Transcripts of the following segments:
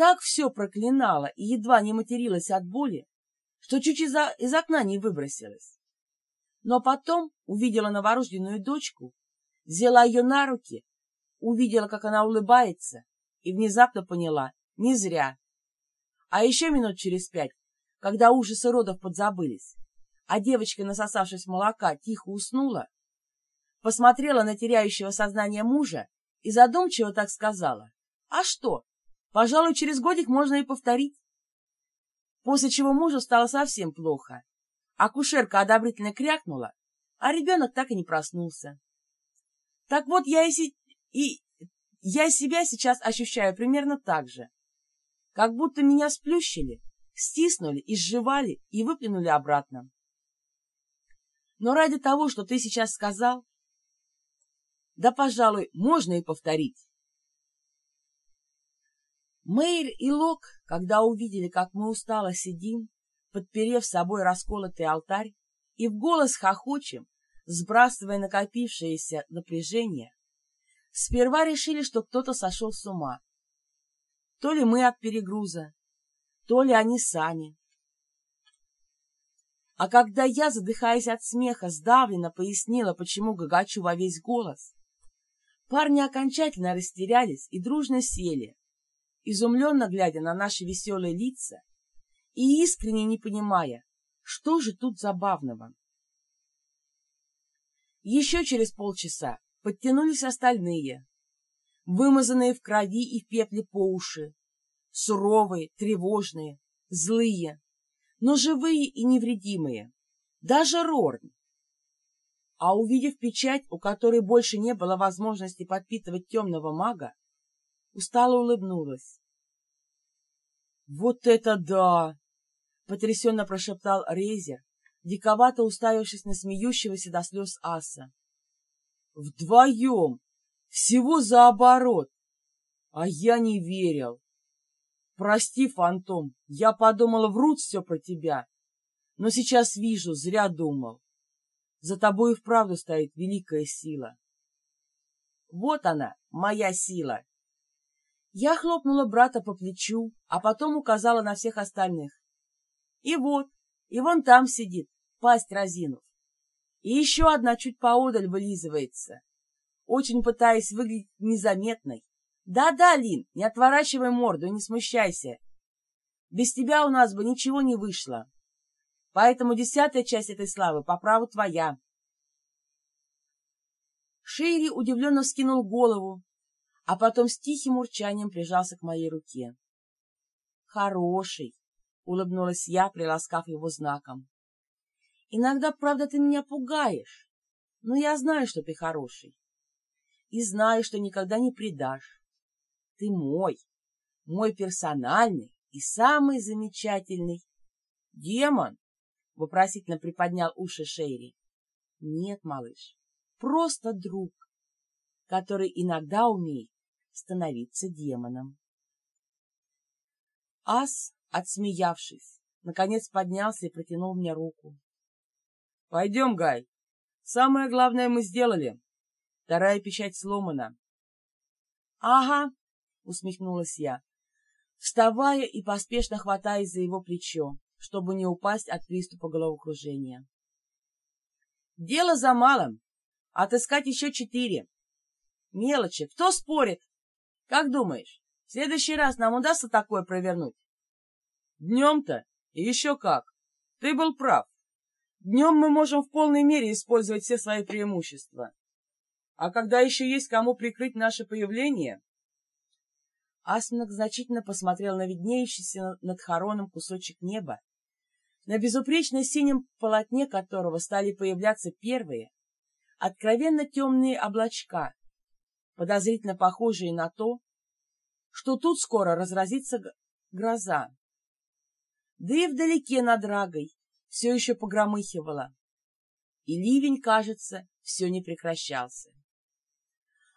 так все проклинала и едва не материлась от боли, что чуть из, из окна не выбросилась. Но потом увидела новорожденную дочку, взяла ее на руки, увидела, как она улыбается, и внезапно поняла — не зря. А еще минут через пять, когда ужасы родов подзабылись, а девочка, насосавшись молока, тихо уснула, посмотрела на теряющего сознание мужа и задумчиво так сказала. «А что? Пожалуй, через годик можно и повторить». После чего мужу стало совсем плохо. Акушерка одобрительно крякнула, а ребенок так и не проснулся. Так вот, я и, си... и я себя сейчас ощущаю примерно так же. Как будто меня сплющили, стиснули, изживали и выплюнули обратно. Но ради того, что ты сейчас сказал, да, пожалуй, можно и повторить. Мэйр и Лок, когда увидели, как мы устало сидим, подперев собой расколотый алтарь, и в голос хохочем, сбрасывая накопившееся напряжение, сперва решили, что кто-то сошел с ума. То ли мы от перегруза, то ли они сами. А когда я, задыхаясь от смеха, сдавленно пояснила, почему гагачу во весь голос, Парни окончательно растерялись и дружно сели, изумленно глядя на наши веселые лица и искренне не понимая, что же тут забавного. Еще через полчаса подтянулись остальные, вымазанные в крови и в пепле по уши, суровые, тревожные, злые, но живые и невредимые. Даже Рорн, а увидев печать, у которой больше не было возможности подпитывать темного мага, устало улыбнулась. «Вот это да!» — потрясенно прошептал Резер, диковато уставившись на смеющегося до слез аса. «Вдвоем! Всего за оборот! А я не верил! Прости, фантом, я подумала, врут все про тебя, но сейчас вижу, зря думал. За тобой и вправду стоит великая сила. Вот она, моя сила. Я хлопнула брата по плечу, а потом указала на всех остальных. И вот, и вон там сидит, пасть разинув. И еще одна чуть поодаль вылизывается, очень пытаясь выглядеть незаметной. Да-да, Лин, не отворачивай морду, не смущайся. Без тебя у нас бы ничего не вышло. Поэтому десятая часть этой славы по праву твоя. Шейри удивленно вскинул голову, а потом с тихим урчанием прижался к моей руке. «Хороший!» — улыбнулась я, приласкав его знаком. «Иногда, правда, ты меня пугаешь, но я знаю, что ты хороший, и знаю, что никогда не предашь. Ты мой, мой персональный и самый замечательный демон!» Вопросительно приподнял уши Шейри. Нет, малыш, просто друг, который иногда умеет становиться демоном. Ас, отсмеявшись, наконец поднялся и протянул мне руку. — Пойдем, Гай. Самое главное мы сделали. Вторая печать сломана. — Ага, — усмехнулась я, вставая и поспешно хватаясь за его плечо чтобы не упасть от приступа головокружения. Дело за малым. Отыскать еще четыре. Мелочи. Кто спорит? Как думаешь, в следующий раз нам удастся такое провернуть? Днем-то? Еще как. Ты был прав. Днем мы можем в полной мере использовать все свои преимущества. А когда еще есть кому прикрыть наше появление... Асминок значительно посмотрел на виднеющийся над хороном кусочек неба на безупречно синем полотне которого стали появляться первые, откровенно темные облачка, подозрительно похожие на то, что тут скоро разразится гроза. Да и вдалеке над Рагой все еще погромыхивало, и ливень, кажется, все не прекращался.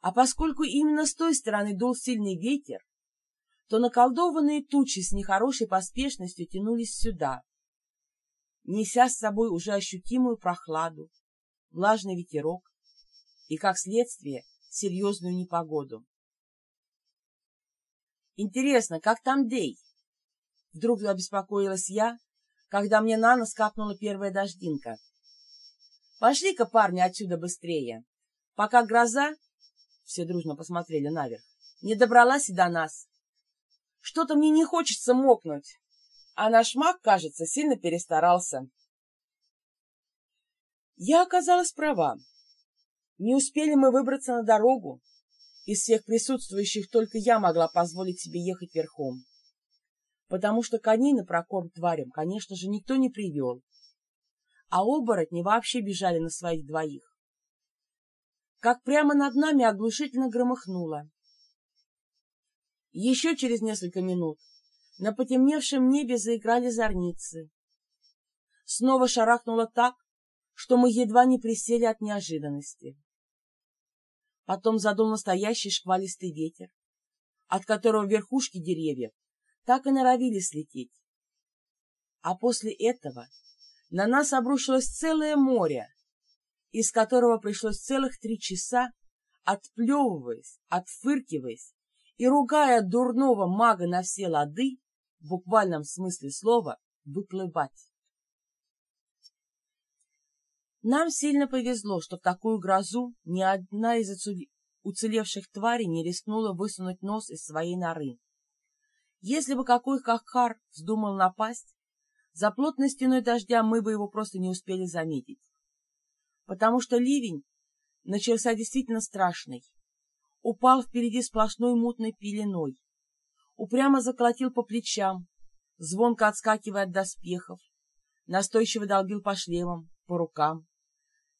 А поскольку именно с той стороны дул сильный ветер, то наколдованные тучи с нехорошей поспешностью тянулись сюда, неся с собой уже ощутимую прохладу, влажный ветерок и, как следствие, серьезную непогоду. Интересно, как там Дей? Вдруг обеспокоилась я, когда мне на нос капнула первая дождинка. Пошли-ка, парни, отсюда быстрее, пока гроза, все дружно посмотрели наверх, не добралась и до нас. Что-то мне не хочется мокнуть, а наш маг, кажется, сильно перестарался. Я оказалась права. Не успели мы выбраться на дорогу. Из всех присутствующих только я могла позволить себе ехать верхом. Потому что коней на прокорм тварям, конечно же, никто не привел. А оборотни вообще бежали на своих двоих. Как прямо над нами оглушительно громыхнуло. Еще через несколько минут на потемневшем небе заиграли зорницы. Снова шарахнуло так, что мы едва не присели от неожиданности. Потом задул настоящий шквалистый ветер, от которого верхушки деревьев так и норовили слететь. А после этого на нас обрушилось целое море, из которого пришлось целых три часа, отплевываясь, отфыркиваясь и ругая дурного мага на все лады, в буквальном смысле слова, выплывать. Нам сильно повезло, что в такую грозу ни одна из уцелевших тварей не рискнула высунуть нос из своей норы. Если бы какой кахар вздумал напасть, за плотной стеной дождя мы бы его просто не успели заметить. Потому что ливень начался действительно страшный. Упал впереди сплошной мутной пеленой. Упрямо заколотил по плечам, звонко отскакивая от доспехов, настойчиво долбил по шлемам, по рукам.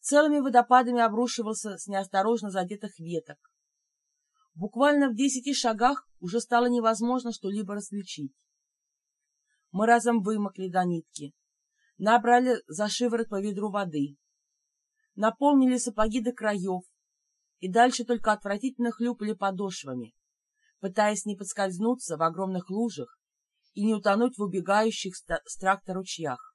Целыми водопадами обрушивался с неосторожно задетых веток. Буквально в десяти шагах уже стало невозможно что-либо различить. Мы разом вымокли до нитки, набрали за шиворот по ведру воды, наполнили сапоги до краев и дальше только отвратительно хлюпали подошвами, пытаясь не подскользнуться в огромных лужах и не утонуть в убегающих с тракта ручьях.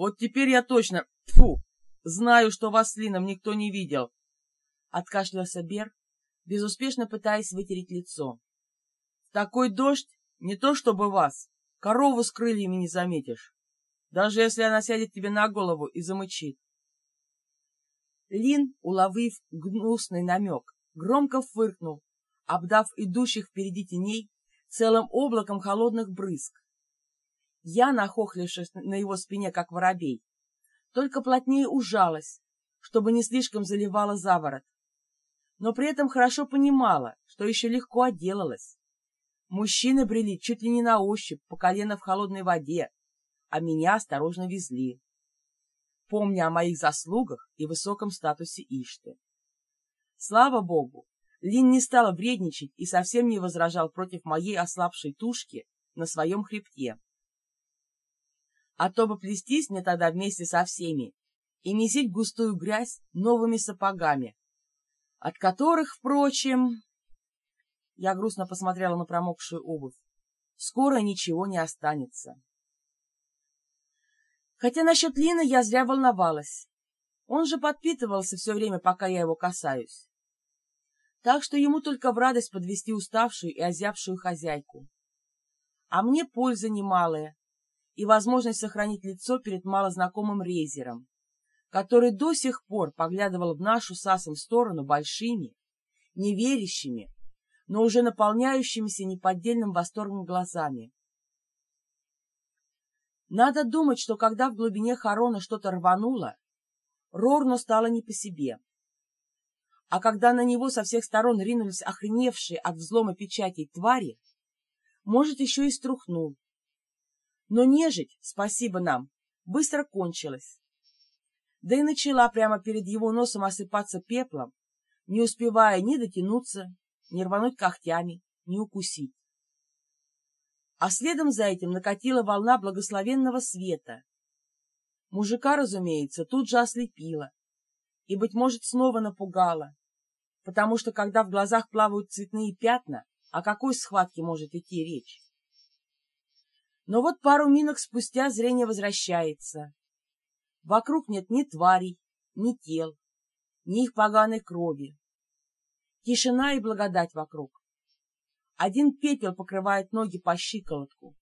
Вот теперь я точно, фу, знаю, что вас с Лином никто не видел. Откашлялся Бер, безуспешно пытаясь вытереть лицо. Такой дождь не то чтобы вас, корову с крыльями не заметишь, даже если она сядет тебе на голову и замычит. Лин, уловив гнусный намек, громко фыркнул, обдав идущих впереди теней целым облаком холодных брызг. Я, нахохлившись на его спине, как воробей, только плотнее ужалась, чтобы не слишком заливала заворот. Но при этом хорошо понимала, что еще легко отделалась. Мужчины брели чуть ли не на ощупь, по колено в холодной воде, а меня осторожно везли, помня о моих заслугах и высоком статусе Ишты. Слава богу, Лин не стала вредничать и совсем не возражал против моей ослабшей тушки на своем хребте а то бы плестись мне тогда вместе со всеми и месить густую грязь новыми сапогами, от которых, впрочем... Я грустно посмотрела на промокшую обувь. Скоро ничего не останется. Хотя насчет Лины я зря волновалась. Он же подпитывался все время, пока я его касаюсь. Так что ему только в радость подвести уставшую и озябшую хозяйку. А мне польза немалая, и возможность сохранить лицо перед малознакомым рейзером, который до сих пор поглядывал в нашу с Асом сторону большими, неверящими, но уже наполняющимися неподдельным восторгом глазами. Надо думать, что когда в глубине Харона что-то рвануло, Рорну стало не по себе. А когда на него со всех сторон ринулись охреневшие от взлома печатей твари, может, еще и струхнул, но нежить, спасибо нам, быстро кончилась. Да и начала прямо перед его носом осыпаться пеплом, не успевая ни дотянуться, ни рвануть когтями, ни укусить. А следом за этим накатила волна благословенного света. Мужика, разумеется, тут же ослепила и, быть может, снова напугала, потому что, когда в глазах плавают цветные пятна, о какой схватке может идти речь? Но вот пару минок спустя зрение возвращается. Вокруг нет ни тварей, ни тел, ни их поганой крови. Тишина и благодать вокруг. Один пепел покрывает ноги по щиколотку.